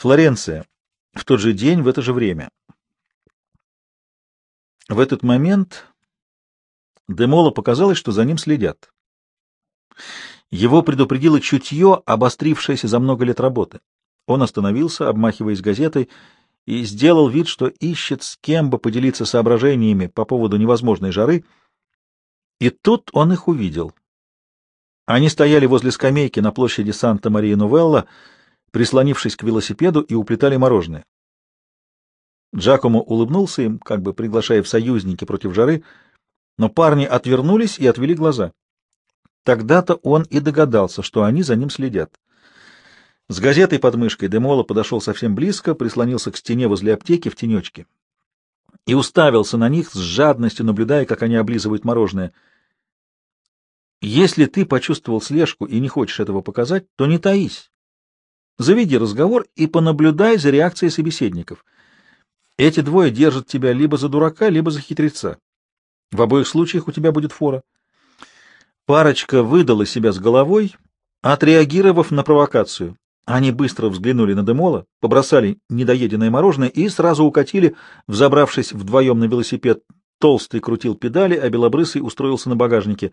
Флоренция. В тот же день, в это же время. В этот момент Демола показалось, что за ним следят. Его предупредило чутье, обострившееся за много лет работы. Он остановился, обмахиваясь газетой, и сделал вид, что ищет с кем бы поделиться соображениями по поводу невозможной жары. И тут он их увидел. Они стояли возле скамейки на площади Санта-Мария-Новелла, прислонившись к велосипеду, и уплетали мороженое. Джакомо улыбнулся им, как бы приглашая в союзники против жары, но парни отвернулись и отвели глаза. Тогда-то он и догадался, что они за ним следят. С газетой под мышкой Демола подошел совсем близко, прислонился к стене возле аптеки в тенечке и уставился на них с жадностью, наблюдая, как они облизывают мороженое. Если ты почувствовал слежку и не хочешь этого показать, то не таись. Заведи разговор и понаблюдай за реакцией собеседников. Эти двое держат тебя либо за дурака, либо за хитреца. В обоих случаях у тебя будет фора. Парочка выдала себя с головой, отреагировав на провокацию. Они быстро взглянули на Демола, побросали недоеденное мороженое и сразу укатили, взобравшись вдвоем на велосипед. Толстый крутил педали, а белобрысый устроился на багажнике.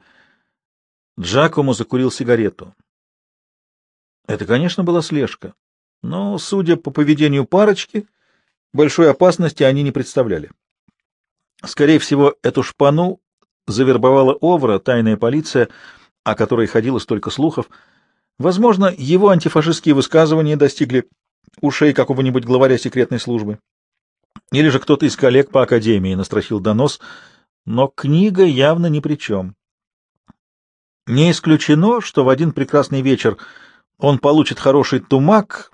Джакому закурил сигарету. Это, конечно, была слежка, но, судя по поведению парочки, большой опасности они не представляли. Скорее всего, эту шпану завербовала Овра, тайная полиция, о которой ходило столько слухов. Возможно, его антифашистские высказывания достигли ушей какого-нибудь главаря секретной службы. Или же кто-то из коллег по академии настрочил донос, но книга явно ни при чем. Не исключено, что в один прекрасный вечер он получит хороший тумак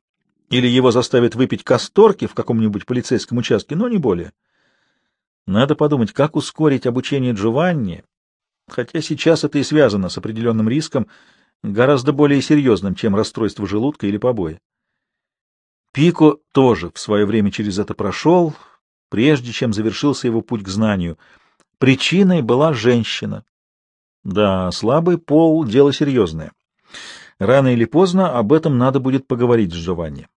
или его заставят выпить касторки в каком-нибудь полицейском участке, но не более. Надо подумать, как ускорить обучение Джованни, хотя сейчас это и связано с определенным риском, гораздо более серьезным, чем расстройство желудка или побои. Пико тоже в свое время через это прошел, прежде чем завершился его путь к знанию. Причиной была женщина. Да, слабый пол — дело серьезное. Рано или поздно об этом надо будет поговорить с Джованни.